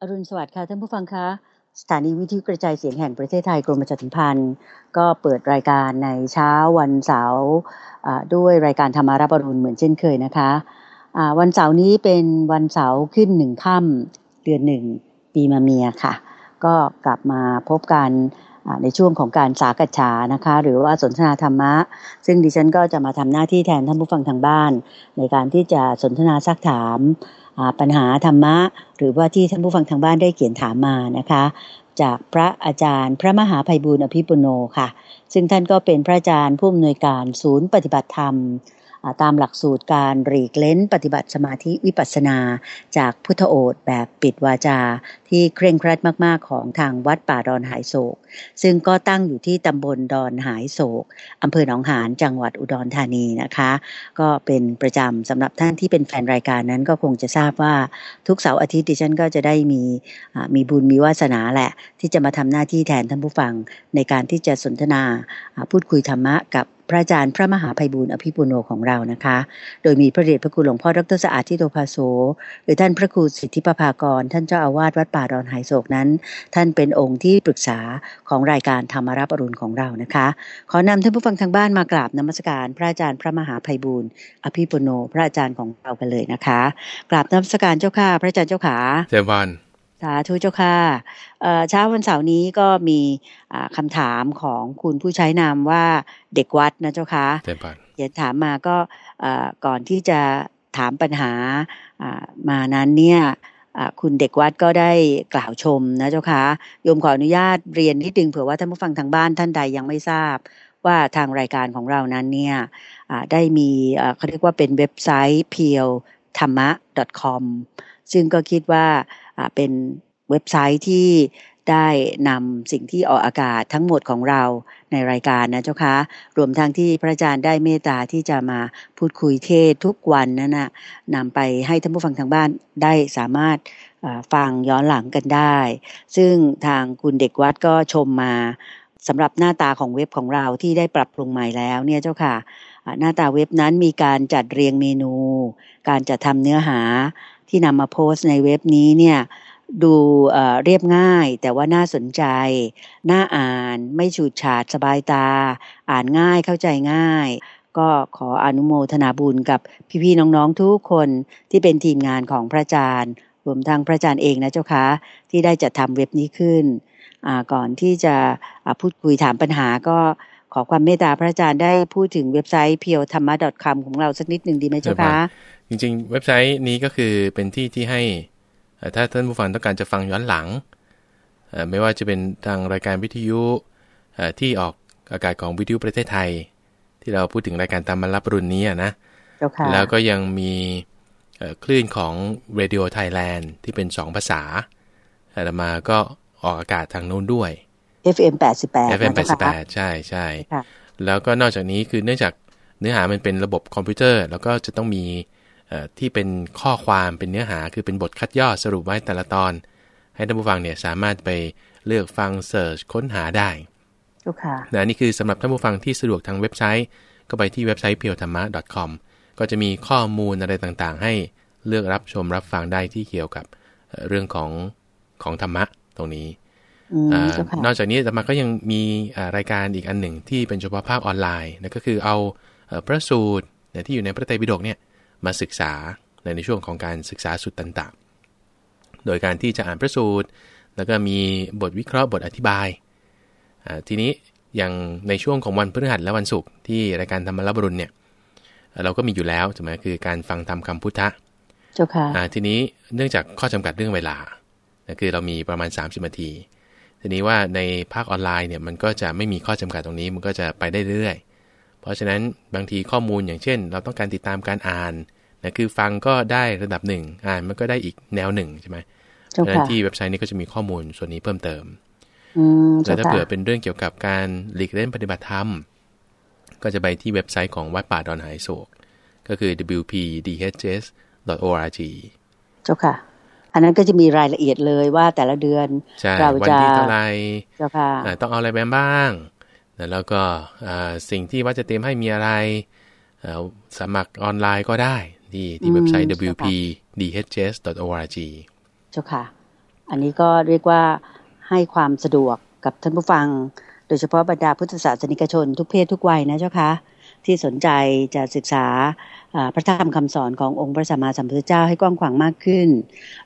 อรุณสวัสดิ์ค่ะท่านผู้ฟังคะสถานีวิทยุกระจายเสียงแห่งประเทศไทยกรมประชาสัมพันธ์ ก็เปิดรายการในเช้าวันเสาร์ด้วยรายการธรรมารับอรุณเหมือนเช่นเคยนะคะะวันเสาร์นี้เป็นวันเสาร์ขึ้นหนึ่งค่ำเดือนหนึ่งปีมาเมียค่ะ ก็กลับมาพบกันในช่วงของการสากัะฉานะคะ หรือว่าสนทนาธรรมะ ซึ่งดิฉันก็จะมาทำหน้าที่แทนท่านผู้ฟังทางบ้าน ในการที่จะสนทนาซักถาม ปัญหาธรรมะ หรือว่าที่ท่านผู้ฟังทางบ้านได้เขียนถามมานะคะ จากพระอาจารย์ พระมหาภัยบูลอภิปุโนค่ะ ซึ่งท่านก็เป็นพระอาจารย์ผู้อำนวยการศูนย์ปฏิบัติธรรม ตามหลักสูตรการหลีกเล้น ปฏิบัติสมาธิวิปัสสนา จากพุทธโอษแบบปิดวาจา ที่เคร่งครัดมากๆของทางวัดป่าดอนหายโศก ซึ่งก็ตั้งอยู่ที่ตำบลดอนหายโศกอำเภอหนองหานจังหวัดอุดรธานีนะคะ ก็เป็นประจำสำหรับท่านที่เป็นแฟนรายการนั้นก็คงจะทราบว่าทุกเสาร์อาทิตย์ดิฉันก็จะได้มีมีบุญมีวาสนาแหละ ที่จะมาทำหน้าที่แทนท่านผู้ฟังในการที่จะสนทนาพูดคุยธรรมะกับ พระอาจารย์พระมหาภัยบุญอภิปุโนของเรานะคะ โดยมีพระเดชพระคุณหลวงพ่อดรสะอาดทิโตภาโสหรือท่านพระครูสิทธิปภากร ท่านเจ้าอาวาสวัดป่าดอนไหโศกนั้น ท่านเป็นองค์ที่ปรึกษาของรายการธรรมรับอรุณของเรานะคะ ขอนำท่านผู้ฟังทางบ้านมากราบนมัสการ พระอาจารย์พระมหาภัยบุญอภิปุโนพระอาจารย์ของเรากันเลยนะคะกราบนมัสการเจ้าค่ะพระอาจารย์เจ้าขาเจ้าวัน สาธุเจ้าค่ะเช้าวันเสาร์นี้ก็มีคำถามของคุณผู้ใช้นามว่าเด็กวัดนะเจ้าค่ะเขียนถามมาก็ก่อนที่จะถามปัญหามานั้นเนี่ยคุณเด็กวัดก็ได้กล่าวชมนะเจ้าค่ะโยมขออนุญาตเรียนนิดนึงเผื่อว่าท่านผู้ฟังทางบ้านท่านใดยังไม่ทราบว่าทางรายการของเรานั้นเนี่ยได้มีเขาเรียกว่าเป็นเว็บไซต์เพียวธรรมะ .com ซึ่งก็คิดว่าเป็นเว็บไซต์ที่ได้นำสิ่งที่ออกอากาศทั้งหมดของเราในรายการนะเจ้าคะรวมทั้งที่พระอาจารย์ได้เมตตาที่จะมาพูดคุยเทศทุกวันนั่นนะนำไปให้ท่านผู้ฟังทางบ้านได้สามารถฟังย้อนหลังกันได้ ซึ่งทางคุณเด็กวัดก็ชมมาสำหรับหน้าตาของเว็บของเราที่ได้ปรับปรุงใหม่แล้วเนี่ยเจ้าค่ะหน้าตาเว็บนั้นมีการจัดเรียงเมนู การจัดทำเนื้อหา ที่นำมาโพสต์ในเว็บนี้เนี่ยดูเรียบง่าย แต่ว่าน่าสนใจ น่าอ่านไม่ฉูดฉาดสบายตา อ่านง่ายเข้าใจง่าย ก็ขออนุโมทนาบุญกับพี่ๆน้องๆทุกคนที่เป็นทีมงานของพระอาจารย์ รวมทั้งพระอาจารย์เองนะเจ้าคะที่ได้จัดทำเว็บนี้ขึ้น ก่อนที่จะพูดคุยถามปัญหาก็ ขอความเมตตาพระอาจารย์ได้พูดถึงเว็บไซต์ p พียวธรรมะ .com ของเราสักนิดหนึ่งดีไหมเจ้าคะจริงๆ เว็บไซต์นี้ก็คือเป็นที่ที่ให้ถ้าท่านผู้ฟังต้องการจะฟังย้อนหลัง ไม่ว่าจะเป็นทางรายการวิทยุที่ออกอากาศของวิทยุประเทศไทย ที่เราพูดถึงรายการตามมารับรุ่นนี้นะแล้วก็ยังมีคลื่นของ Radio Thailand ที่เป็นสองภาษาแต่มาก็ออกอากาศทางโน้นด้วย FM 88 FM 88ใช่ใช่แล้วก็นอกจากนี้คือเนื่องจากเนื้อหามันเป็นระบบคอมพิวเตอร์ แล้วก็จะต้องมีที่เป็นข้อความเป็นเนื้อหาคือเป็นบทคัดย่อสรุปไว้แต่ละตอน ให้ท่านผู้ฟังเนี่ยสามารถไปเลือกฟังเสิร์ชค้นหาได้นะนี่คือสำหรับท่านผู้ฟังที่สะดวกทางเว็บไซต์ ก็ไปที่เว็บไซต์ p พียวธรรมะ .com ก็จะมีข้อมูลอะไรต่างๆ ให้เลือกรับชมรับฟังได้ที่เกี่ยวกับเรื่องของของธรรมะตรงนี้ นอกจากนี้ธรรมะก็ยังมีรายการอีกอันหนึ่งที่เป็นเฉพาะภาพออนไลน์นะก็คือเอาพระสูตรที่อยู่ในพระไตรปิฎกเนี่ยมาศึกษาในในช่วงของการศึกษาสุดต่างๆ โดยการที่จะอ่านพระสูตร แล้วก็มีบทวิเคราะห์บทอธิบาย ทีนี้อย่างในช่วงของวันพฤหัสและวันศุกร์ที่รายการธรรมรับรุณเนี่ยเราก็มีอยู่แล้วใช่ไหมคือการฟังธรรมคำพุทธะเจ้าค่ะทีนี้เนื่องจากข้อจำกัดเรื่องเวลาคือเรามีประมาณ 30นาที ทีนี้ว่าในภาคออนไลน์เนี่ยมันก็จะไม่มีข้อจำกัดตรงนี้มันก็จะไปได้เรื่อยเพราะฉะนั้นบางทีข้อมูลอย่างเช่น เราต้องการติดตามการอ่านนะคือฟังก็ได้ระดับหนึ่งอ่านมันก็ได้อีกแนวหนึ่งใช่ไหมเพราะฉะนั้นที่เว็บไซต์นี้ก็จะมีข้อมูลส่วนนี้เพิ่มเติมแล้วถ้าเผื่อเป็นเรื่องเกี่ยวกับการหลีกเล่นปฏิบัติธรรม ก็จะไปที่เว็บไซต์ของวัดป่าดอนหายโศก ก็คือ wpdhs.org เจ้าค่ะ อันนั้นก็จะมีรายละเอียดเลยว่าแต่ละเดือนเราจะวันที่เท่าไรเจ้าค่ะต้องเอาอะไรแบมบ้างแล้วก็สิ่งที่วัดจะเตรียมให้มีอะไรสมัครออนไลน์ก็ได้ที่ที่เว็บไซต์ wpdhs.org เจ้าค่ะ อันนี้ก็เรียกว่าให้ความสะดวกกับท่านผู้ฟัง โดยเฉพาะบรรดาพุทธศาสนิกชนทุกเพศทุกวัยนะเจ้าคะ ที่สนใจจะศึกษาพระธรรมคำสอนขององค์พระสัมมาสัมพุทธเจ้าให้กว้างขวางมากขึ้น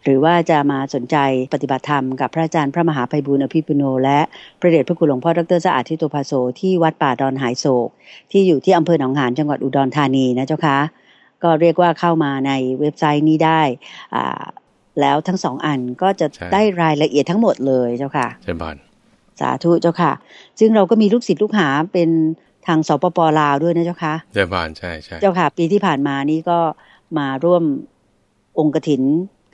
หรือว่าจะมาสนใจปฏิบัติธรรมกับพระอาจารย์พระมหาภัยบุญอภิปุโน และพระเดชพระคุณหลวงพ่อดรสะอาดทิโตภาโซที่วัดป่าดอนหายโศก ที่อยู่ที่อำเภอหนองหานจังหวัดอุดรธานีนะเจ้าคะก็เรียกว่าเข้ามาในเว็บไซต์นี้ได้แล้วทั้งสองอันก็จะได้รายละเอียดทั้งหมดเลยเจ้าค่ะเชิญบานสาธุเจ้าค่ะ ซึ่งเราก็มีลูกศิษย์ลูกหาเป็น ทางสปปลาวด้วยนะเจ้าค่ะเจ้าบานใช่ใช่เจ้าค่ะ ปีที่ผ่านมานี้ก็มาร่วมองค์กถิน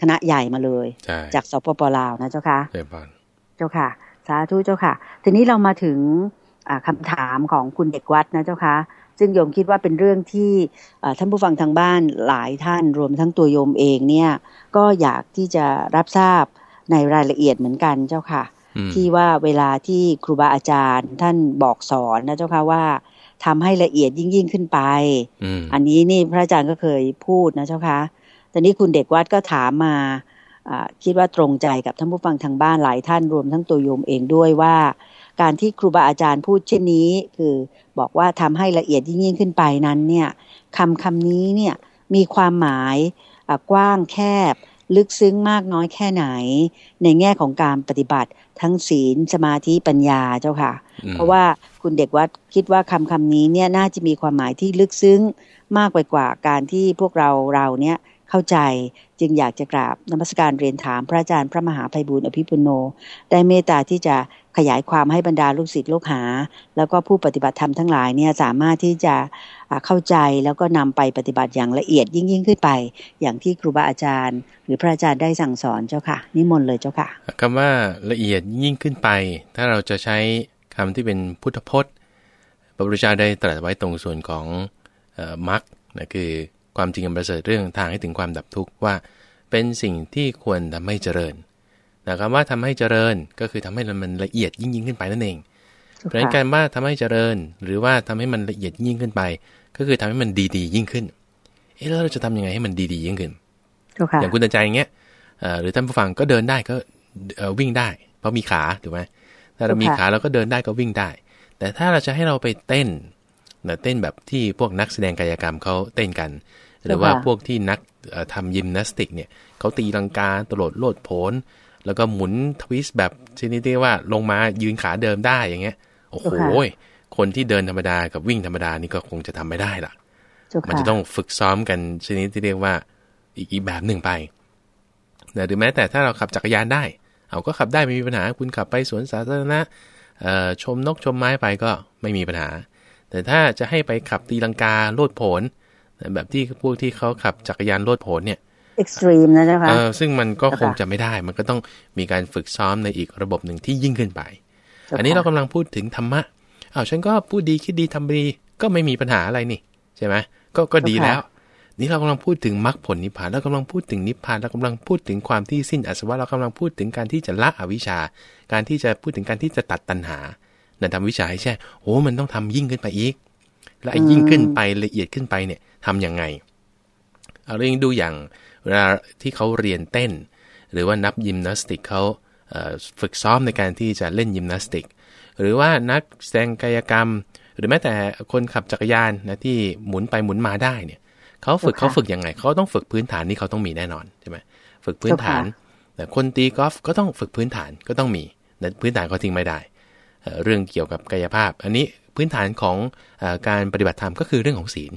คณะใหญ่มาเลย จากสปปลาวนะเจ้าค่ะเจ้าบานเจ้าค่ะ สาธุเจ้าค่ะ ทีนี้เรามาถึงคำถามของคุณเด็กวัดนะเจ้าค่ะซึ่งโยมคิดว่าเป็นเรื่องที่ท่านผู้ฟังทางบ้านหลายท่านรวมทั้งตัวโยมเองเนี่ยก็อยากที่จะรับทราบในรายละเอียดเหมือนกันเจ้าค่ะ ที่ว่าเวลาที่ครูบาอาจารย์ ท่านบอกสอนนะเจ้าค่ะว่าทำให้ละเอียดยิ่งยิ่งขึ้นไป อันนี้นี่พระอาจารย์ก็เคยพูดนะเจ้าค่ะตอนนี้คุณเด็กวัดก็ถามมาคิดว่าตรงใจกับท่านผู้ฟังทางบ้านหลายท่านรวมทั้งตัวโยมเองด้วยว่า การที่ครูบาอาจารย์พูดเช่นนี้ คือบอกว่าทำให้ละเอียดยิ่งยิ่งขึ้นไปนั้นเนี่ยคำคำนี้เนี่ยมีความหมายกว้างแคบ ลึกซึ้งมากน้อยแค่ไหน ในแง่ของการปฏิบัติทั้งศีลสมาธิปัญญาเจ้าค่ะ เพราะว่าคุณเด็กวัดคิดว่าคำคำนี้เนี่ยน่าจะมีความหมายที่ลึกซึ้งมากไปกว่าการที่พวกเราเราเนี่ยเข้าใจจึงอยากจะกราบนมัสการเรียนถามพระอาจารย์พระมหาภัยบุญอภิปุโน ได้เมตตาที่จะ ขยายความให้บรรดาลูกศิษย์ลูกหา แล้วก็ผู้ปฏิบัติธรรมทั้งหลายเนี่ยสามารถที่จะเข้าใจแล้วก็นำไปปฏิบัติอย่างละเอียดยิ่งยิ่งขึ้นไป อย่างที่ครูบาอาจารย์ หรือพระอาจารย์ได้สั่งสอนเจ้าค่ะ นิมนต์เลยเจ้าค่ะคำว่าละเอียดยิ่งขึ้นไป ถ้าเราจะใช้คำที่เป็นพุทธพจน์พระพุทธเจ้าได้ตรัสไว้ตรงส่วนของมรรคนะคือความจริงอันประเสริฐเรื่องทางให้ถึงความดับทุกข์ว่า เป็นสิ่งที่ควรทำให้เจริญ นะครับว่าทำให้เจริญก็คือทำให้มันละเอียดยิ่งยิ่งขึ้นไปนั่นเอง เพราะการว่าทำให้เจริญ หรือว่าทำให้มันละเอียดยิ่งขึ้นไป ก็คือทำให้มันดีๆ ยิ่งขึ้น เอ๊ะแล้วเราจะทํำยังไงให้มันดีๆ ยิ่งขึ้นอย่างคุณตาใจอย่างเงี้ยหรือท่านผู้ฟังก็เดินได้ก็วิ่งได้ เพราะมีขาถูกไหมถ้าเรามีขาเราก็เดินได้ก็วิ่งได้ แต่ถ้าเราจะให้เราไปเต้นเต้นแบบที่พวกนักแสดงกายกรรมเขาเต้นกัน หรือว่าพวกที่นักทำยิมนาสติกเนี่ยเขาตีลังกาตลดโลดโผน แล้วก็หมุนทวิสแบบชนิดที่ว่าลงมายืนขาเดิมได้อย่างเงี้ย โอ้โหคนที่เดินธรรมดากับวิ่งธรรมดานี่ก็คงจะทำไม่ได้ล่ะ มันจะต้องฝึกซ้อมกันชนิดที่เรียกว่าอีกอีแบบหนึ่งไปหรือแม้แต่ถ้าเราขับจักรยานได้ เอาก็ขับได้ไม่มีปัญหา คุณขับไปสวนสาธารณะชมนกชมไม้ไปก็ไม่มีปัญหา แต่ถ้าจะให้ไปขับตีลังกาโลดโผนแบบที่พวกที่เขาขับจักรยานโลดโผนเนี่ย extreme นะเจ้าค่ะซึ่งมันก็คงจะไม่ได้ มันก็ต้องมีการฝึกซ้อมในอีกระบบหนึ่งที่ยิ่งขึ้นไป อันนี้เรากำลังพูดถึงธรรมะอ้าวฉันก็พูดดีคิดดีทำดีก็ไม่มีปัญหาอะไรนี่ใช่ไหมก็ก็ดีแล้ว นี่เรากำลังพูดถึงมรรคผลนิพพานเรากำลังพูดถึงนิพพานเรากำลังพูดถึงความที่สิ้นอาสวะเรากำลังพูดถึงการที่จะละอวิชชา การที่จะพูดถึงการที่จะตัดตัณหานั่นทำวิชาใช่โอ้มันต้องทำยิ่งขึ้นไปอีก และยิ่งขึ้นไปละเอียดขึ้นไปเนี่ยทํำยังไง เอาเรื่องดูอย่าง เวลาที่เขาเรียนเต้น หรือว่านับยิมนาสติกเขาฝึกซ้อมในการที่จะเล่นยิมนาสติก หรือว่านักแสดงกายกรรม หรือแม้แต่คนขับจักรยานนะที่หมุนไปหมุนมาได้เนี่ยเขาฝึกเขาฝึกยังไงเขาต้องฝึกพื้นฐานนี่เขาต้องมีแน่นอนใช่ไหมฝึกพื้นฐานแต่คนตีกอล์ฟก็ต้องฝึกพื้นฐานก็ต้องมีแต่พื้นฐานเขาทิ้งไม่ได้ เรื่องเกี่ยวกับกายภาพ อันนี้พื้นฐานของอการปฏิบัติธรรมก็คือเรื่องของศีล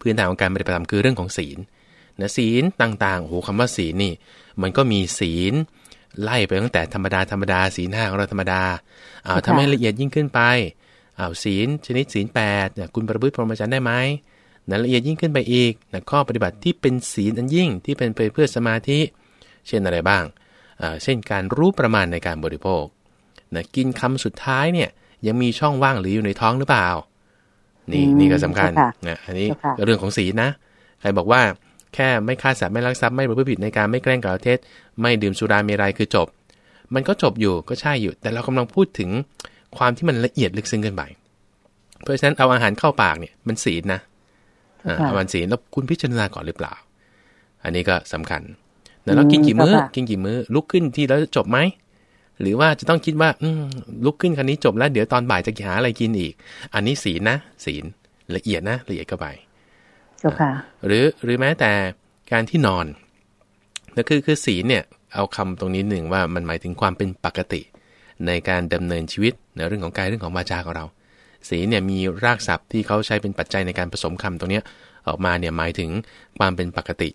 พื้นฐานของการปฏิบัติธรรมคือเรื่องของศีล นะศีลต่างๆโหคำว่าศีลนี่ มันก็มีศีล ไล่ไปตั้งแต่ธรรมดาธรรมดาศีลห้าของเราธรรมดาเอาทำให้ละเอียดยิ่งขึ้นไปเอาศีลชนิดศีลแปดคุณประพฤติพรหมจรรย์ได้ไหมนะละเอียดยิ่งขึ้นไปอีกนะข้อปฏิบัติที่เป็นศีลอันยิ่งที่เป็นไปเพื่อสมาธิ เช่นอะไรบ้าง เช่นการรู้ประมาณในการบริโภคนะกินคำสุดท้ายเนี่ยยังมีช่องว่างหรืออยู่ในท้องหรือเปล่า นี่นี่ก็สำคัญนะอันนี้เรื่องของศีลนะ ใครบอกว่า แค่ไม่ฆ่าสัตว์ไม่ลักทรัพย์ไม่ประพฤติผิดในการไม่แกล้งกล่าวเท็จไม่ดื่มสุราเมรัยคือจบ มันก็จบอยู่ก็ใช่อยู่ แต่เรากำลังพูดถึงความที่มันละเอียดลึกซึ้งเกินไปเพราะฉะนั้นเอาอาหารเข้าปากเนี่ยมันศีลนะอาหารศีลแล้วคุณพิจารณาก่อนหรือเปล่า อันนี้ก็สำคัญแล้วกินกี่มือ้อกินกี่มื้อลุกขึ้นที่แล้วจบไหมหรือว่าจะต้องคิดว่า อืลุกขึ้นคันนี้จบแล้วเดี๋ยวตอนบ่ายจะหาอะไรกินอีก อันนี้ศีลนะศีลละเอียดนะละเอียดก็ไป หรือหรือแม้แต่การที่นอนนั่นคือคือศีลเนี่ยเอาคำตรงนี้หนึ่งว่ามันหมายถึงความเป็นปกติ ในการดำเนินชีวิตในเรื่องของกายเรื่องของวาจาของเรา ศีลเนี่ยมีรากศัพท์ที่เขาใช้เป็นปัจจัยในการผสมคำตรงนี้ออกมาเนี่ยหมายถึงความเป็นปกติ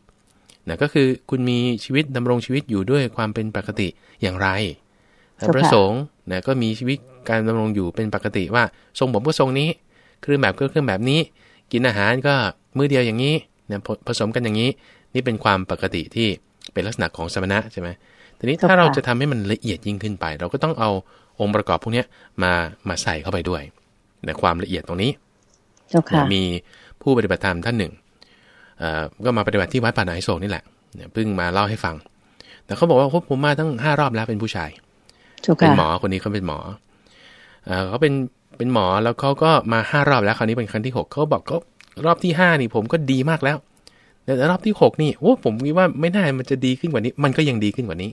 นะก็คือคุณมีชีวิตดำรงชีวิตอยู่ด้วยความเป็นปกติอย่างไรพระสงฆ์นะก็มีชีวิตการดำรงอยู่เป็นปกติว่าทรงผมก็ทรงนี้ เครื่องแบบก็เครื่องแบบนี้ กินอาหารก็มื้อเดียวอย่างนี้นะผสมกันอย่างนี้ นี่เป็นความปกติที่เป็นลักษณะของสมณะใช่ไหมทีนี้ถ้าเราจะทำให้มันละเอียดยิ่งขึ้นไป เราก็ต้องเอาองค์ประกอบพวกนี้มามาใส่เข้าไปด้วยในความละเอียดตรงนี้มีผู้ปฏิบัติธรรมท่านหนึ่งก็มาปฏิบัติที่วัดป่านาไโศกนี่แหละเพิ่งมาเล่าให้ฟัง แต่เขาบอกว่าผมมาตั้งห้ารอบแล้วเป็นผู้ชายเป็นหมอคนนี้เขาเป็นหมอเขาเป็น เป็นหมอแล้วเขาก็มาห้ารอบแล้วคราวนี้เป็นครั้งที่หกเขาบอกเขารอบที่ห้านี่ผมก็ดีมากแล้วแต่รอบที่หกนี่โอ้ผมคิดว่าไม่น่ามันจะดีขึ้นกว่านี้ มันก็ยังดีขึ้นกว่านี้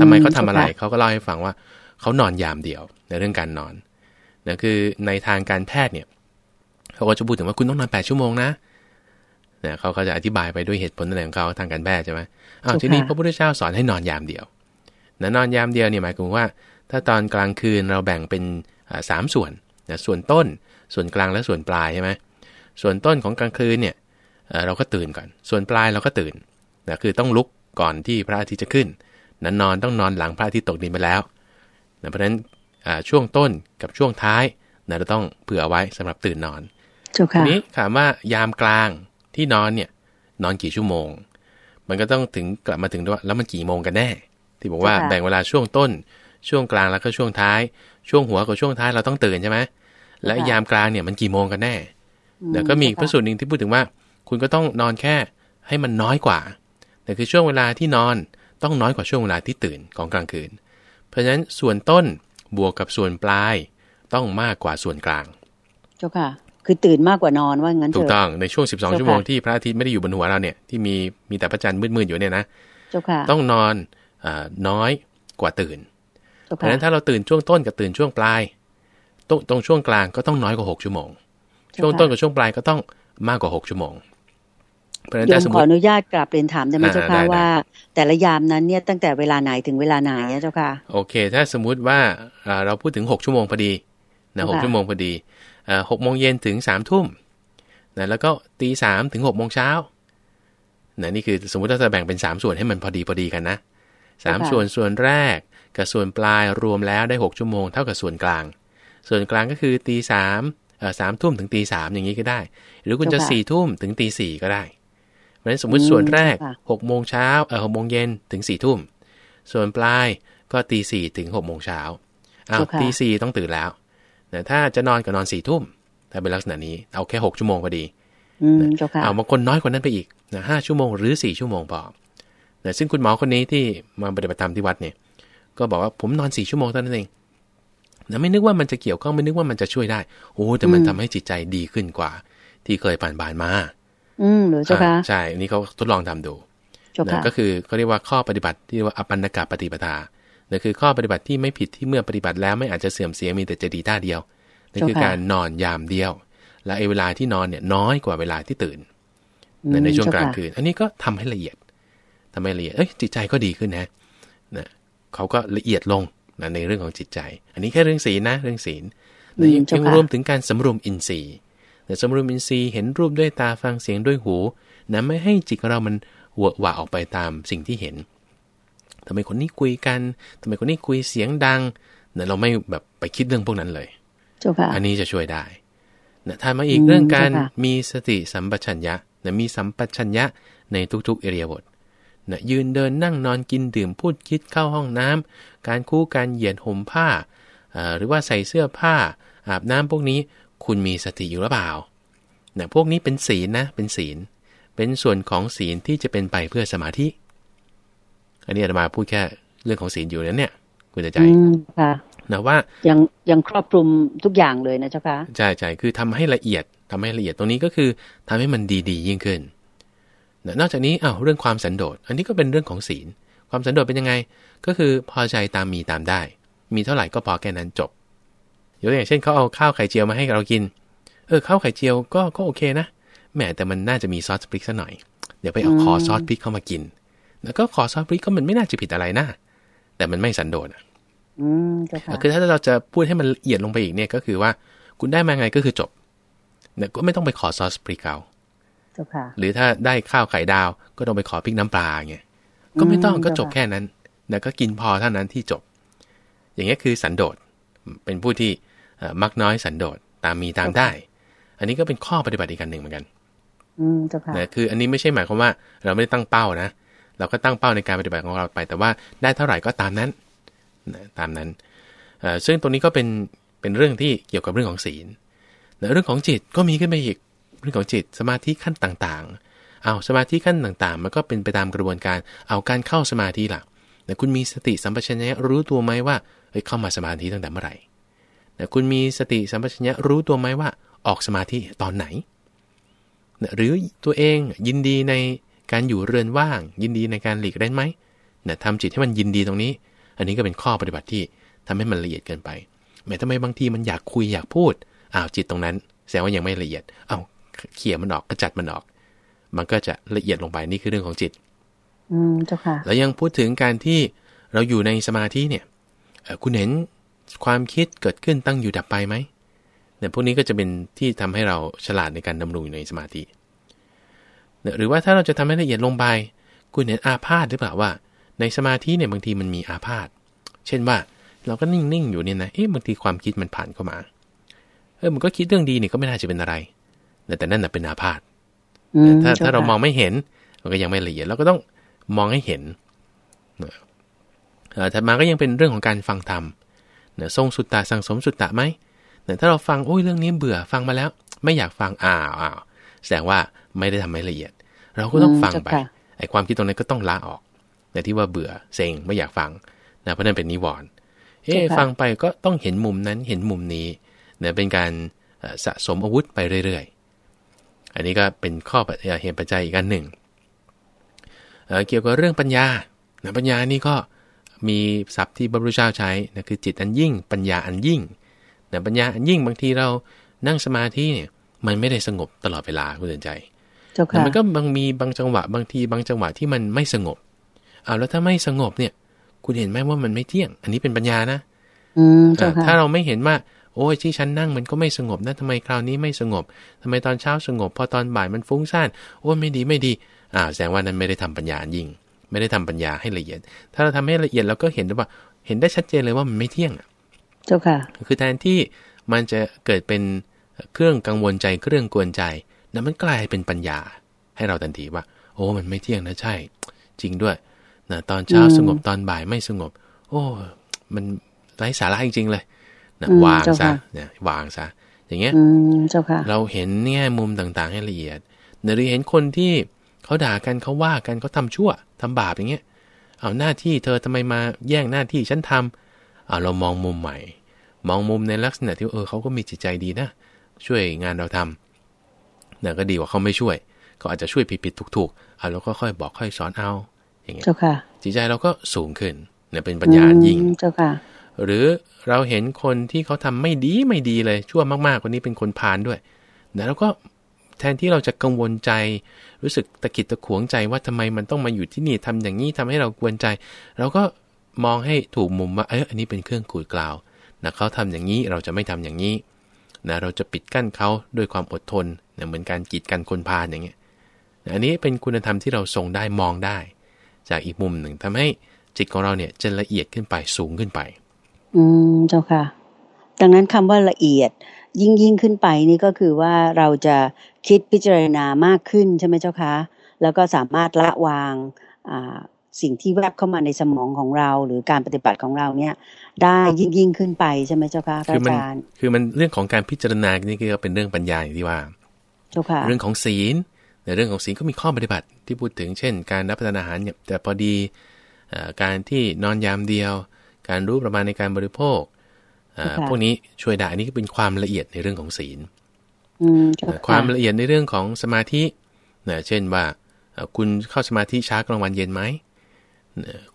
ทำไมเขาทาอะไรเขาก็เล่าให้ฟังว่าเขานอนยามเดียวในเรื่องการนอนนะคือในทางการแพทย์เนี่ยเขาก็จะพูดถึงว่าคุณต้องนอนแปดชั่วโมงนะเนี่ยเขาก็จะอธิบายไปด้วยเหตุผลอะไรของเขาทางการแพทย์ใช่ไหมอ้าวทีนี้พระพุทธเจ้าสอนให้นอนยามเดียวนะนอนยามเดียวเนี่ยหมายถึงว่า ถ้าตอนกลางคืนเราแบ่งเป็นสามส่วน นะส่วนต้นส่วนกลางและส่วนปลายใช่ไหมส่วนต้นของกลางคืนเนี่ยเราก็ตื่นก่อน ส่วนปลายเราก็ตื่นนะคือต้องลุกก่อนที่พระอาทิตย์จะขึ้นนั้นนอนต้องนอนหลังพระอาทิตย์ตกดินไปแล้วนะเพราะฉะนั้นช่วงต้นกับช่วงท้ายนะเราต้องเผื่อไว้สำหรับตื่นนอนทีนี้ถามว่ายามกลางที่นอนเนี่ยนอนกี่ชั่วโมง มันก็ต้องถึงกลับมาถึงด้วยแล้วมันกี่โมงกันแน่ ที่บอกว่าแบ่งเวลาช่วงต้น ช่วงกลางแล้วก็ช่วงท้าย ช่วงหัวกับช่วงท้ายเราต้องตื่นใช่ไหมและยามกลางเนี่ยมันกี่โมงกันแน่เดี๋ยวก็มีพระสูตรหนึ่งที่พูดถึงว่า คุณก็ต้องนอนแค่ให้มันน้อยกว่าแต่คือช่วงเวลาที่นอนต้องน้อยกว่าช่วงเวลาที่ตื่นของกลางคืน เพราะฉะนั้นส่วนต้นบวกกับส่วนปลายต้องมากกว่าส่วนกลาง เจ้าค่ะ คือตื่นมากกว่านอนว่างั้นถูกต้องในช่วง 12 ชั่วโมงที่พระอาทิตย์ไม่ได้อยู่บนหัวเราเนี่ยที่มีมีแต่พระจันทร์มืดๆอยู่เนี่ยนะต้องนอนอน้อยกว่าตื่น เพราะฉะนั้นถ้าเราตื่นช่วงต้นกับตื่นช่วงปลาย ตรงตรงช่วงกลางก็ต้องน้อยกว่า6ชั่วโมง ช่วงต้นกับช่วงปลายก็ต้องมากกว่า6ชั่วโมงเพราะฉะนั้นสมมติขออนุญาตกราบเรียนถามได้ไหมเจ้าค่ะว่า แต่ละยามนั้นเนี่ยตั้งแต่เวลาไหนถึงเวลาไหนเจ้าค่ะโอเค ถ้าสมมุติว่าเราพูดถึง6ชั่วโมงพอดีนะหชั่วโมงพอดีหกโมงเย็นถึงสามทุ่มนะแล้วก็ตีสามถึงหกโมงเช้านะนี่คือสมมุติถ้าจะแบ่งเป็นสามส่วนให้มันพอดีพอดีกันนะสามส่วนส่วนแรก กับส่วนปลายรวมแล้วได้หกชั่วโมงเท่ากับส่วนกลาง ส่วนกลางก็คือตีสามเอ่อสามทุ่มถึงตีสามอย่างนี้ก็ได้ หรือคุณจะสี่ทุ่มถึงตีสี่ก็ได้ เพราะฉะนั้นสมมุติส่วนแรกหกโมงเช้าเออหกโมงเย็นถึงสี่ทุ่ม ส่วนปลายก็ตีสี่ถึงหกโมงเช้าอ้าวตีสี่ต้องตื่นแล้วแต่ถ้าจะนอนก็นอนสี่ทุ่มถ้าเป็นลักษณะนี้เอาแค่หกชั่วโมงพอดีเอาบางคนน้อยกว่านั้นไปอีกนะห้าชั่วโมงหรือสี่ชั่วโมงพอแต่ซึ่งคุณหมอคนนี้ที่มาปฏิบัติธรรมที่วัดเนี่ย ก็บอกว่าผมนอนสี่ชั่วโมงเท่านั้นเองนะไม่นึกว่ามันจะเกี่ยวข้องไม่นึกว่ามันจะช่วยได้โอ้แต่มันทำให้จิตใจดีขึ้นกว่า ที่เคยผ่านบานมา อืมหรือเจ้าค่ะใช่นี่เขาทดลองทำดูนะก็คือเขาเรียกว่าข้อปฏิบัติที่เรียกว่าอปันนกาปฏิปทานั่นคือข้อปฏิบัติที่ไม่ผิดที่เมื่อปฏิบัติแล้วไม่อาจจะเสื่อมเสียมีแต่จะดีท่าเดียวนั่นคือการนอนยามเดียว และไอ้เวลาที่นอนเนี่ยน้อยกว่าเวลาที่ตื่นในช่วงกลางคืน อันนี้ก็ทำให้ละเอียดทำให้ละเอียดเอ้ยจิตใจก็ดีขึ้นนะนะ เขาก็ละเอียดลงนะในเรื่องของจิตใจ อันนี้แค่เรื่องศีลนะเรื่องศีลยังรวมถึงการสำรวมอินทรีย์แต่สำรวมอินทรีย์เห็นรูปด้วยตาฟังเสียงด้วยหูนะไม่ให้จิตของเรามันหวะหวะออกไปตามสิ่งที่เห็นทำไมคนนี้คุยกันทำไมคนนี้คุยเสียงดังเนี่ยเราไม่แบบไปคิดเรื่องพวกนั้นเลยอันนี้จะช่วยได้นะถ้ามาอีกเรื่องการมีสติสัมปชัญญะนะมีสัมปชัญญะในทุกๆเอเรียบท นะยืนเดินนั่งนอนกินดื่มพูดคิดเข้าห้องน้ำการคู่การเหยียดห่มผ้า หรือว่าใส่เสื้อผ้า อาบน้ำพวกนี้คุณมีสติอยู่หรือเปล่านะพวกนี้เป็นศีลนะเป็นศีล เป็นส่วนของศีลที่จะเป็นไปเพื่อสมาธิ อันนี้อาตมาพูดแค่เรื่องของศีลอยู่นั้นเนี่ย คุณจะใจค่ะนะว่ายังยังครอบคลุมทุกอย่างเลยนะเจ้าค่ะใช่ใช่คือทำให้ละเอียดทำให้ละเอียดตรงนี้ก็คือทำให้มันดี ๆ ยิ่งขึ้น นอกจากนี้อ้าวเรื่องความสันโดษ อันนี้ก็เป็นเรื่องของศีล ความสันโดษเป็นยังไง ก็คือพอใจตามมีตามได้ มีเท่าไหร่ก็พอแค่นั้นจบยกอย่างเช่นเขาเอาข้าวไข่เจียวมาให้เรากิน เออข้าวไข่เจียวก็ก็โอเคนะแหมแต่มันน่าจะมีซอสพริกซะหน่อย เดี๋ยวไปเอาขอซอสพริกเข้ามากิน แล้วก็ขอซอสพริกก็มันไม่น่าจะผิดอะไรนะแต่มันไม่สันโดษอะคือถ้าเราจะพูดให้มันละเอียดลงไปอีกเนี่ยก็คือว่า คุณได้มาไงก็คือจบเนี่ยก็ไม่ต้องไปขอซอสพริกเอา หรือถ้าได้ข้าวไข่ดาวก็ต้องไปขอพริกน้ำปลาเงี้ยก็ไม่ต้องก็จบแค่นั้นแล้วก็กินพอเท่านั้นที่จบ อย่างเงี้ยคือสันโดษเป็นผู้ที่มักน้อยสันโดษตามมีตามได้ อันนี้ก็เป็นข้อปฏิบัติอีกอันหนึ่งเหมือนกัน อืมจ้าค่ะนะคืออันนี้ไม่ใช่หมายความว่า เราไม่ได้ตั้งเป้านะเราก็ตั้งเป้าในการปฏิบัติของเราไป แต่ว่าได้เท่าไหร่ก็ตามนั้นนะตามนั้นซึ่งตรงนี้ก็เป็นเป็นเรื่องที่เกี่ยวกับเรื่องของศีลเรื่องของจิตก็มีขึ้นไปอีก เรื่องของจิต สมาธิขั้นต่างๆ เอาสมาธิขั้นต่างๆ มันก็เป็นไปตามกระบวนการ เอาการเข้าสมาธิล่ะแต่คุณมีสติสัมปชัญญะรู้ตัวไหมว่าเฮ้ยเข้ามาสมาธิตั้งแต่เมื่อไหร่แต่คุณมีสติสัมปชัญญะรู้ตัวไหมว่าออกสมาธิตอนไหน หรือตัวเองยินดีในการอยู่เรือนว่าง ยินดีในการหลีกเล่นไหมนะทำจิตให้มันยินดีตรงนี้ อันนี้ก็เป็นข้อปฏิบัติที่ทำให้มันละเอียดเกินไปแม้ทำไมบางทีมันอยากคุยอยากพูดอ้าวจิตตรงนั้น แสดงว่ายังไม่ละเอียดเอา้า เขี่ยมันออกกระจัดมันออก มันก็จะละเอียดลงไปนี่คือเรื่องของจิต อืมเจ้าค่ะ แล้วยังพูดถึงการที่เราอยู่ในสมาธิเนี่ยคุณเห็นความคิดเกิดขึ้นตั้งอยู่ดับไปไหมเนี่ยพวกนี้ก็จะเป็นที่ทำให้เราฉลาดในการดำรงอยู่ในสมาธิ หรือว่าถ้าเราจะทำให้ละเอียดลงไป คุณเห็นอาพาธหรือเปล่าว่า ในสมาธิเนี่ยบางทีมันมีอาพาธ เช่นว่าเราก็นิ่งๆอยู่เนี่ยนะ เอ๊ะบางทีความคิดมันผ่านเข้ามา เออมันก็คิดเรื่องดีนี่ก็ไม่น่าจะเป็นอะไร แต่นั่นน่ะเป็นอาพาธถ้าถ้าเรามองไม่เห็นมันก็ยังไม่ละเอียดเราก็ต้องมองให้เห็นถัดมาก็ยังเป็นเรื่องของการฟังธรรมเนี่ยทรงสุตตะสังสมสุตตะไหมเนี่ยถ้าเราฟังโอ้ยเรื่องนี้เบื่อฟังมาแล้ว ไม่อยากฟังอ้าวอ้าวแสดงว่าไม่ได้ทำให้ละเอียด เราก็ต้องฟังไปไอ้ความคิดตรงนั้นก็ต้องละออกแต่ที่ว่าเบื่อเซ็งไม่อยากฟังนะเพราะนั่นเป็นนิวรณ์เอ๊ฟังไปก็ต้องเห็นมุมนั้นเห็นมุมนี้เนี่ยเป็นการสะสมอาวุธไปเรื่อยๆ อันนี้ก็เป็นข้อเหตุปัจจัยอีกอันหนึ่งเกี่ยวกับเรื่องปัญญาปัญญานี่ก็มีศัพท์ที่พระพุทธเจ้าใช้นะคือจิตอันยิ่ง ปัญญาอันยิ่งแต่ปัญญาอันยิ่งบางทีเรานั่งสมาธิเนี่ยมันไม่ได้สงบตลอดเวลาคุณเตือนใจแต่มันก็บางมีบางจังหวะบางทีบางจังหวะที่มันไม่สงบเอาแล้วถ้าไม่สงบเนี่ย คุณเห็นไหมว่ามันไม่เที่ยง อันนี้เป็นปัญญานะถ้าเราไม่เห็นว่า โอ้ยที่ฉันนั่งมันก็ไม่สงบนะทำไมคราวนี้ไม่สงบทำไมตอนเช้าสงบ พอตอนบ่ายมันฟุ้งซ่านโอ้ยไม่ดีไม่ดีอ่าแสดงว่านั้นไม่ได้ทำปัญญายิ่ง ไม่ได้ทำปัญญาให้ละเอียด ถ้าเราทำให้ละเอียดเราก็เห็นได้ว่าเห็นได้ชัดเจนเลยว่ามันไม่เที่ยงเจ้าค่ะ คือแทนที่มันจะเกิดเป็นเครื่องกังวลใจเครื่องกวนใจนั้นมันกลายเป็นปัญญา ให้เราทันทีว่า โอ้ มันไม่เที่ยงนะใช่ จริงด้วยนะตอนเช้าสงบตอนบ่ายไม่สงบ โอ้ มันไร้สาระจริงๆเลย นะวางซะเนี่ยวางซะอย่างเงี้ยเราเห็นแง่มุมต่างๆให้ละเอียดหรือเห็นคนที่เขาด่ากันเขาว่ากันเขาทาชั่วทำบาปอย่างเงี้ยเอาหน้าที่เธอทำไมมาแย่งหน้าที่ฉันทำเอาเรามองมุมใหม่ มองมุมในลักษณะที่เออเขาก็มีจิตใจดีนะ ช่วยงานเราทำเนี่ยก็ดีกว่าเขาไม่ช่วยเขาอาจจะช่วยผิดๆถูกๆเอาเราก็ค่อยบอกค่อยสอนเอา อย่างเงี้ยจิตใจเราก็สูงขึ้นเนี่ยเป็นปัญญายิ่งเจ้าค่ะ หรือเราเห็นคนที่เขาทำไม่ดีไม่ดีเลยชั่วมากๆคนนี้เป็นคนพาลด้วยนะแล้วก็แทนที่เราจะกังวลใจ รู้สึกตะกิดตะขวงใจว่าทำไมมันต้องมาอยู่ที่นี่ทำอย่างนี้ทำให้เรากวนใจเราก็มองให้ถูกมุมว่าเอออันนี้เป็นเครื่องขูดกล่าวนะเขาทำอย่างนี้เราจะไม่ทำอย่างนี้นะเราจะปิดกั้นเขาด้วยความอดทนนะเหมือนการกีดกันคนพาลอย่างเงี้ยอันนี้เป็นคุณธรรมที่เราทรงได้มองได้ จากอีกมุมหนึ่งทำให้จิตของเราเนี่ยจะละเอียดขึ้นไปสูงขึ้นไป อืมเจ้าค่ะ ดังนั้นคำว่าละเอียดยิ่งยิ่งขึ้นไปนี่ก็คือว่าเราจะคิดพิจารณามากขึ้นใช่ไหมเจ้าคะ แล้วก็สามารถละวางอ่าสิ่งที่แวบเข้ามาในสมองของเรา หรือการปฏิบัติของเราเนี่ย ได้ยิ่งยิ่งขึ้นไปใช่ไหมเจ้าคะอาจารย์คือมันเรื่องของการพิจารณานี่ก็เป็นเรื่องปัญญาอย่างที่ว่าเจ้าค่ะ เรื่องของศีลในเรื่องของศีลก็มีข้อปฏิบัติที่พูดถึงเช่น การรับประทานอาหารเนี่ยแต่พอดีการที่นอนยามเดียว การรู้ประมาณในการบริโภคพวกนี้ช่วยได้อันนี้ก็เป็นความละเอียดในเรื่องของศีลความละเอียดในเรื่องของสมาธินะเช่นว่าคุณเข้าสมาธิช้ากลางวันเย็นไหม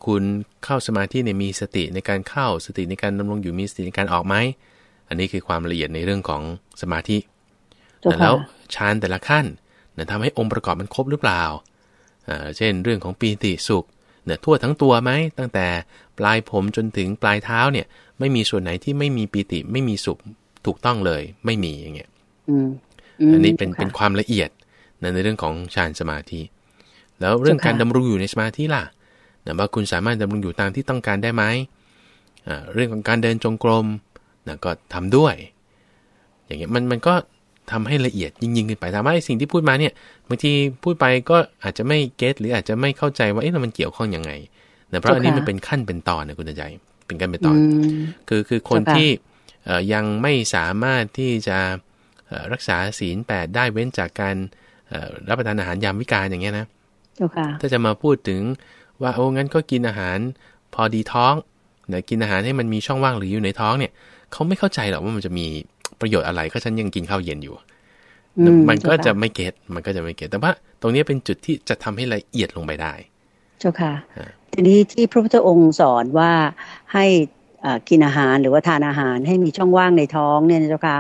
คุณเข้าสมาธิเนี่ยมีสติในการเข้าสติในการดำรงอยู่มีสติในการออกไหมอันนี้คือความละเอียดในเรื่องของสมาธิแล้วฌานแต่ละขั้นเนี่ยทำให้องค์ประกอบมันครบหรือเปล่า เช่นเรื่องของปีติสุขเนี่ยทั่วทั้งตัวไหมตั้งแต่ป ลายผมจนถึงปลายเท้าเนี่ย ไม่มีส่วนไหนที่ไม่มีปีติไม่มีสุขถูกต้องเลยไม่มีอย่างเงี้ยอันนี้เป็นเป็นความละเอียดในเรื่องของฌานสมาธิ แล้วเรื่องการดำรงอยู่ในสมาธิล่ะนะว่าคุณสามารถดำรงอยู่ตามที่ต้องการได้ไหมเรื่องของการเดินจงกรมนะก็ทำด้วย อย่างเงี้ยมันมันก็ทำให้ละเอียดยิ่งยิ่งขึ้นไปถามว่าไอ้สิ่งที่พูดมาเนี่ยบางทีพูดไปก็อาจจะไม่เก็ตหรืออาจจะไม่เข้าใจว่าเอ๊ะมันเกี่ยวข้องยังไง นะเพราะอันนี้มันเป็นขั้นเป็นตอนนะคุณใจเป็นขั้นเป็นตอน คือคือคนที่ยังไม่สามารถที่จะรักษาศีลแปดได้เว้นจากการรับประทานอาหารยามวิกาลอย่างเงี้ยนะถ้าจะมาพูดถึงว่าโอ้งั้นก็กินอาหารพอดีท้องนะกินอาหารให้มันมีช่องว่างหรืออยู่ในท้องเนี่ยเขาไม่เข้าใจหรอกว่ามันจะมีประโยชน์อะไรก็ฉันยังกินข้าวเย็นอยู่ มันก็จะไม่เก็ตมันก็จะไม่เก็ตแต่ว่า ตรงนี้เป็นจุดที่จะทำให้ละเอียดลงไปได้ เจ้าค่ะ ทีนี้ที่พระพุทธองค์สอนว่าให้กินอาหารหรือว่าทานอาหารให้มีช่องว่างในท้องเนี่ยเจ้าค่ะ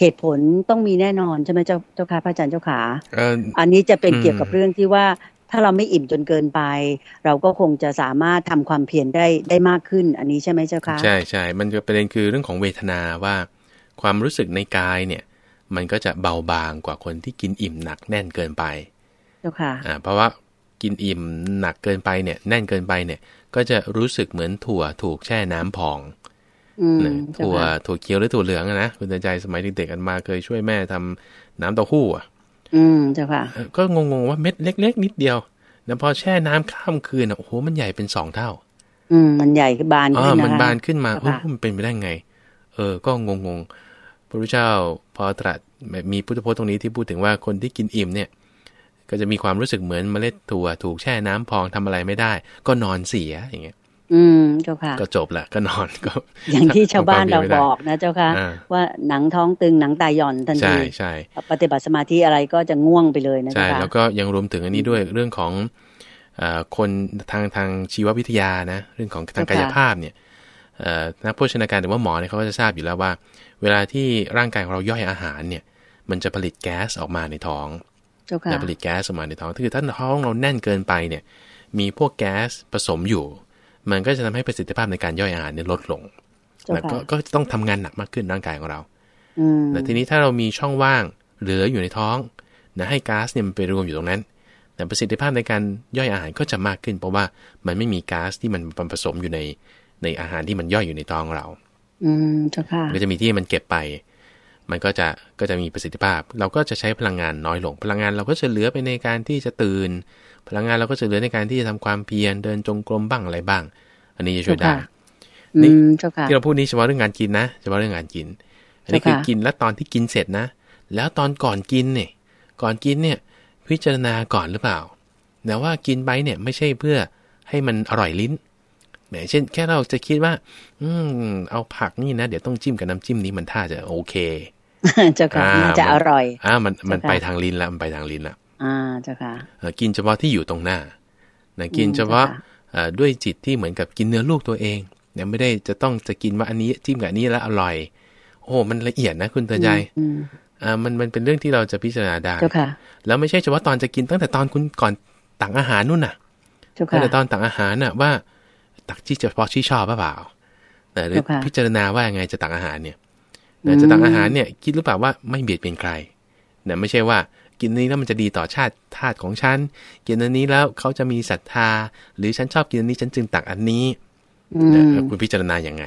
เหตุผลต้องมีแน่นอนใช่ไหมเจ้าเจ้าค่ะพระอาจารย์เจ้าขาอันนี้จะเป็นเกี่ยวกับเรื่องที่ว่าถ้าเราไม่อิ่มจนเกินไป เราก็คงจะสามารถทำความเพียรได้ได้มากขึ้น อันนี้ใช่ไหมเจ้าค่ะใช่ใช่มันจะประเด็นคือเรื่องของเวทนาว่า ความรู้สึกในกายเนี่ย มันก็จะเบาบางกว่าคนที่กินอิ่มหนักแน่นเกินไปเจ้าค่ะอ่าเพราะว่า กินอิ่มหนักเกินไปเนี่ย แน่นเกินไปเนี่ย ก็จะรู้สึกเหมือนถั่วถูกแช่น้ำพองถั่วถั่วเขียวหรือถั่วเหลืองนะคุณใจสมัยเด็กๆกันมาเคยช่วยแม่ทำน้ำเต้าหู้อะ อืมเจ้าค่ะ ก็งงๆว่าเม็ดเล็ก ๆ นิดเดียวแล้วพอแช่น้ำข้ามคืนโอ้โหมันใหญ่เป็นสองเท่า อืมมันใหญ่บานขึ้นนะมันบานขึ้นมาโอ้มันเป็นไปได้ไง เออ ก็งงๆพระพุทธเจ้าพอตรัสมีพุทธพจน์ตรงนี้ที่พูดถึงว่าคนที่กินอิ่มเนี่ย ก็จะมีความรู้สึกเหมือนเมล็ดถั่วถูกแช่น้ำพองทำอะไรไม่ได้ ก็นอนเสียอย่างเงี้ย อืมเจ้าค่ะ ก็จบแหละก็นอนก็ อย่างที่ชาวบ้านเราบอกนะเจ้าค่ะ ว่าหนังท้องตึงหนังตาหย่อนทันทีใช่ใช่ปฏิบัติสมาธิอะไรก็จะง่วงไปเลยนะใช่แล้วก็ยังรวมถึงอันนี้ด้วยเรื่องของคนทางทางชีววิทยานะ เรื่องของทางกายภาพเนี่ยนักโภชนาการหรือว่าหมอเนี่ยเขาก็จะทราบอยู่แล้วว่า เวลาที่ร่างกายของเราย่อยอาหารเนี่ย มันจะผลิตแก๊สออกมาในท้อง จะผลิตแก๊สออกมาในท้องคือถ้าท้องเราแน่นเกินไปเนี่ย มีพวกแก๊สผสมอยู่ มันก็จะทำให้ประสิทธิภาพในการย่อยอาหารเนี่ยลดลงแล้วก็ก็ต้องทำงานหนักมากขึ้นร่างกายของเราแต่ทีนี้ถ้าเรามีช่องว่างเหลืออยู่ในท้องนะให้ก๊าซเนี่ยมันไปรวมอยู่ตรงนั้น แต่ประสิทธิภาพในการย่อยอาหารก็จะมากขึ้น เพราะว่ามันไม่มีก๊าซที่มันผสมอยู่ในในอาหารที่มันย่อยอยู่ในท้องเรา อืมเจ้าค่ะก็จะมีที่มันเก็บไป มันก็จะก็จะมีประสิทธิภาพ เราก็จะใช้พลังงานน้อยลง พลังงานเราก็จะเหลือไปในการที่จะตื่น พลังงานเราก็จะเหลือในการที่จะทำความเพียรเดินจงกรมบ้างอะไรบ้าง อันนี้จะช่วยได้นี่ที่เราพูดนี้เฉพาะเรื่องงานกินนะเฉพาะเรื่องงานกิน อันนี้คือกินแล้วตอนที่กินเสร็จนะ แล้วตอนก่อนกินเนี่ย ก่อนกินเนี่ย พิจารณาก่อนหรือเปล่าแต่ว่ากินไปเนี่ยไม่ใช่เพื่อให้มันอร่อยลิ้น แหมเช่นแค่เราจะคิดว่า อืม เอาผักนี่นะ เดี๋ยวต้องจิ้มกับน้ำจิ้มนี้มันท่าจะโอเคเจ้าค่ะมันจะอร่อย อ่า มันมันไปทางลิ้นแล้วมันไปทางลิ้นแล้วอ่าเจ้าค่ะกินเฉพาะที่อยู่ตรงหน้านะกินเฉพาะด้วยจิตที่เหมือนกับกินเนื้อลูกตัวเองเนี่ยไม่ได้จะต้องจะกินว่าอันนี้จิ้มกับอันนี้แล้วอร่อย โอ้มันละเอียดนะคุณเตือนใจอ่ามันมันเป็นเรื่องที่เราจะพิจารณาได้แล้วไม่ใช่เฉพาะตอนจะกินตั้งแต่ตอนคุณก่อนตักอาหารนู่นน่ะตั้งแต่ตอนตักอาหารน่ะว่า ตักที่เฉพาะที่ชอบหรือเปล่าแต่หรือพิจารณาว่ายังไงจะตักอาหารเนี่ยจะตักอาหารเนี่ยคิดหรือเปล่าว่าไม่เบียดเบียนใครเนี่ยไม่ใช่ว่ากินนี้แล้วมันจะดีต่อชาติธาตุของฉัน กินอันนี้แล้วเขาจะมีศรัทธา หรือฉันชอบกินอันนี้ฉันจึงตักอันนี้คุณพิจารณาอย่างไง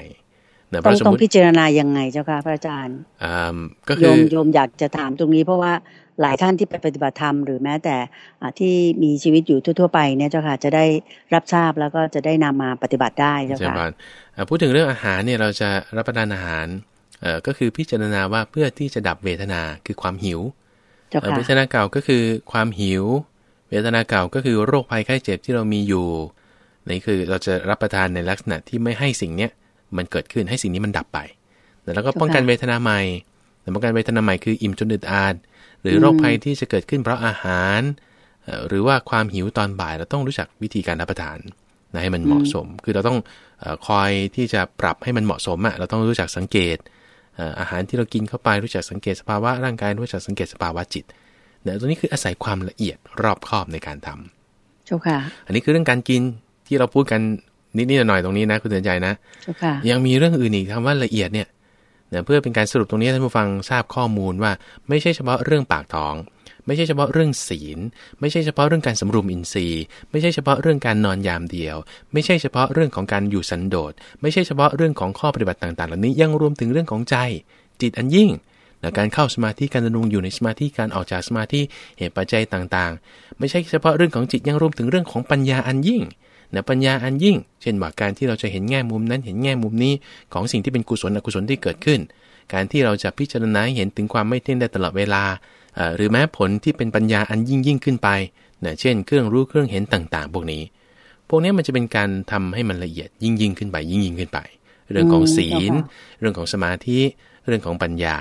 ต้องต้องพิจารณายังไงเจ้าค่ะพระอาจารย์ก็คือโยมโยมอยากจะถามตรงนี้เพราะว่าหลายท่านที่ไปปฏิบัติธรรมหรือแม้แต่ที่มีชีวิตอยู่ทั่ว ๆ ไปเนี่ยเจ้าค่ะจะได้รับทราบแล้วก็จะได้นำมาปฏิบัติได้เจ้าค่ะพูดถึงเรื่องอาหารเนี่ยเราจะรับประทานอาหารก็คือพิจารณาว่าเพื่อที่จะดับเวทนาคือความหิวเวทนาเก่าก็คือความหิว เวทนาเก่าก็คือโรคภัยไข้เจ็บที่เรามีอยู่นี่คือเราจะรับประทานในลักษณะที่ไม่ให้สิ่งเนี้ย มันเกิดขึ้นให้สิ่งนี้มันดับไป แล้วก็ป้องกันเวทนาใหม่ป้องกันเวทนาใหม่คืออิ่มจนอึดอัดหรือโรคภัยที่จะเกิดขึ้นเพราะอาหาร หรือว่าความหิวตอนบ่ายเราต้องรู้จักวิธีการรับประทานนะให้มันเหมาะสม คือเราต้องคอยที่จะปรับให้มันเหมาะสมอะเราต้องรู้จักสังเกตอาหารที่เรากินเข้าไปรู้จักสังเกตสภาวะร่างกายรู้จักสังเกตสภาวะจิตเนี่ยตัวนี้คืออาศัยความละเอียดรอบคอบในการทำเจ้าค่ะ อันนี้คือเรื่องการกินที่เราพูดกัน นิดๆหน่อยๆตรงนี้นะคุณเตือนใจนะเจ้าค่ะยังมีเรื่องอื่นอีกคำว่าละเอียดเนี่ยเนี่ยเพื่อเป็นการสรุปตรงนี้ท่านผู้ฟังทราบข้อมูลว่า ไม่ใช่เฉพาะเรื่องปากท้อง ไม่ใช่เฉพาะเรื่องศีล ไม่ใช่เฉพาะเรื่องการสำรวมอินทรีย์ ไม่ใช่เฉพาะเรื่องการนอนยามเดียว ไม่ใช่เฉพาะเรื่องของการอยู่สันโดษ ไม่ใช่เฉพาะเรื่องของข้อปฏิบัติต่างๆ เหล่านี้ยังรวมถึงเรื่องของใจ จิตอันยิ่งนะการเข้าสมาธิการดำรงอยู่ในสมาธิการออกจากสมาธิเหตุปัจจัยต่างๆ ไม่ใช่เฉพาะเรื่องของจิตยังรวมถึงเรื่องของปัญญาอันยิ่ง นะปัญญาอันยิ่ง เช่นว่าการที่เราจะเห็นแง่มุมนั้นเห็นแง่มุมนี้ของสิ่งที่เป็นกุศลอกุศลที่เกิดขึ้น การที่เราจะพิจารณาเห็นถึงความไม่เที่ยงได้ตลอดเวลา หรือแม้ผลที่เป็นปัญญาอันยิ่งยิ่งขึ้นไปนะเช่น เครื่องรู้เครื่องเห็นต่างๆ พวกนี้ พวกนี้มันจะเป็นการทำให้มันละเอียดยิ่งยิ่งขึ้นไป ยิ่งยิ่งขึ้นไป เรื่องของศีล เรื่องของสมาธิ เรื่องของปัญญา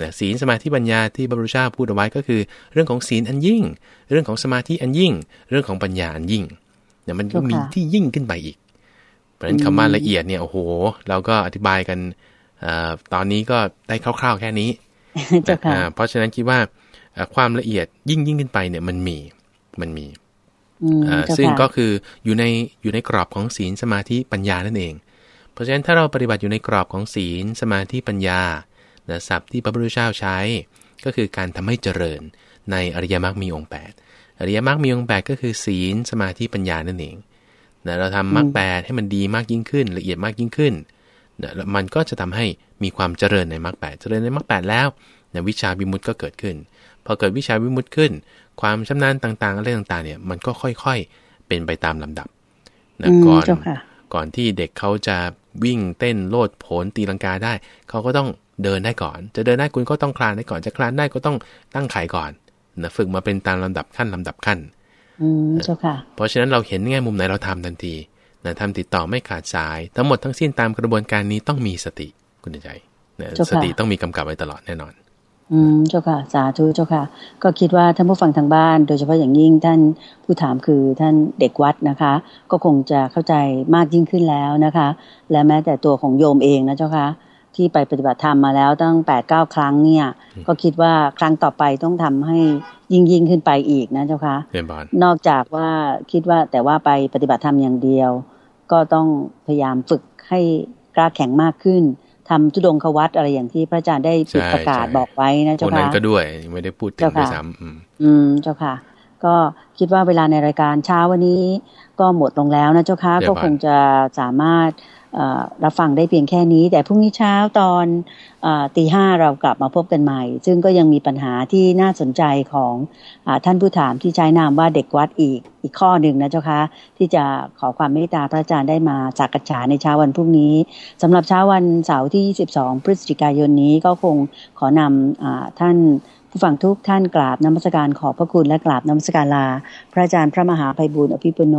นะศีลสมาธิปัญญาที่พระพุทธเจ้าพูดเอาไว้ก็คือ เรื่องของศีลอันยิ่ง เรื่องของสมาธิอันยิ่ง เรื่องของปัญญาอันยิ่ง เนี่ยมันก็มีที่ยิ่งขึ้นไปอีก เพราะฉะนั้นคำว่าละเอียดเนี่ยโอ้โห เราก็อธิบายกันอตอนนี้ก็ได้คร่าวๆแค่นี้เพราะฉะนั้นคิดว่าความละเอียดยิ่งยิ่งขึ้นไปเนี่ยมันมีมันมีซึ่งก็คืออยู่ในอยู่ในกรอบของศีลสมาธิปัญญานั่นเอง เพราะฉะนั้นถ้าเราปฏิบัติอยู่ในกรอบของศีลสมาธิปัญญาศัพท์ที่พระพุทธเจ้าใช้ ก็คือการทำให้เจริญในอริยมรรคมีองค์8 อริยมรรคมีองค์แปดก็คือศีลสมาธิปัญญานั่นเองนะเราทำมรรคแปดให้มันดีมากยิ่งขึ้น ละเอียดมากยิ่งขึ้นนะมันก็จะทำให้มีความเจริญในมรรคแปดเจริญในมรรคแปดแล้วนะวิชาวิมุตต์ก็เกิดขึ้น พอเกิดวิชาวิมุตต์ขึ้น ความชำนาญต่างๆอะไรต่างๆเนี่ยมันก็ค่อยๆเป็นไปตามลำดับนะก่อนก่อนที่เด็กเขาจะวิ่งเต้นโลดโผนตีลังกาได้ เขาก็ต้องเดินได้ก่อน จะเดินได้คุณก็ต้องคลานได้ก่อน จะคลานได้ก็ต้องตั้งไข่ก่อน นะฝึกมาเป็นตามลำดับขั้นลำดับขั้นอืมเจ้าค่ะ เพราะฉะนั้นเราเห็นแง่มุมไหนเราทำทันทีนะทำติดต่อไม่ขาดสาย ทั้งหมดทั้งสิ้นตามกระบวนการนี้ต้องมีสติคุณใจนะสติต้องมีกำกับไว้ตลอดแน่นอน อืมเจ้าค่ะ สาธุเจ้าค่ะ ก็คิดว่าท่านผู้ฟังทางบ้าน โดยเฉพาะอย่างยิ่งท่านผู้ถามคือท่านเด็กวัดนะคะ ก็คงจะเข้าใจมากยิ่งขึ้นแล้วนะคะ และแม้แต่ตัวของโยมเองนะเจ้าค่ะ ที่ไปปฏิบัติธรรมมาแล้วตั้งแปดเก้าครั้งเนี่ย ก็คิดว่าครั้งต่อไปต้องทำให้ยิ่งยิ่งขึ้นไปอีกนะเจ้าคะนอกจากว่าคิดว่าแต่ว่าไปปฏิบัติธรรมอย่างเดียว ก็ต้องพยายามฝึกให้กล้าแข็งมากขึ้นทำจุดงควัตอะไรอย่างที่พระอาจารย์ได้ประกาศบอกไว้นะเจ้าค่ะคนนั้นก็ด้วยไม่ได้พูดถึงด้วยซ้ำอืมเจ้าค่ะ ก็คิดว่าเวลาในรายการเช้าวันนี้ ก็หมดลงแล้วนะเจ้าค่ะก็คงจะสามารถ รับฟังได้เพียงแค่นี้ แต่พรุ่งนี้เช้าตอนตีห้าเรากลับมาพบกันใหม่ ซึ่งก็ยังมีปัญหาที่น่าสนใจของอท่านผู้ถามที่ใช้นามว่าเด็กวัดอีกอีกข้อหนึ่งนะเจ้าคะที่จะขอความเมตตาพระอาจารย์ได้มาจากกัจฉาในเช้าวันพรุ่งนี้สำหรับเช้าวันเสาร์ที่ 22 พฤศจิกายนนี้ก็คงขอนำท่าน ผู้ฟังทุกท่านกราบนมัสการขอบพระคุณและกราบนมัสการลา พระอาจารย์พระมหาภัยบุญอภิปุโน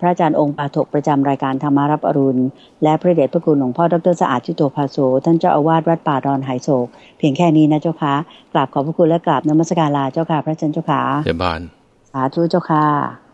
พระอาจารย์องค์ปาถกประจำรายการธรรมารับอรุณ และพระเดชพระคุณหลวงพ่อดรสะอาดชิโตภาโสท่านเจ้าอาวาสวัดป่าดอนไหโศก เพียงแค่นี้นะเจ้าค่ะกราบขอบพระคุณและกราบนมัสการลาเจ้าค่ะพระอาจารย์เจ้าค่ะเจ้าบานสาธุเจ้าค่ะ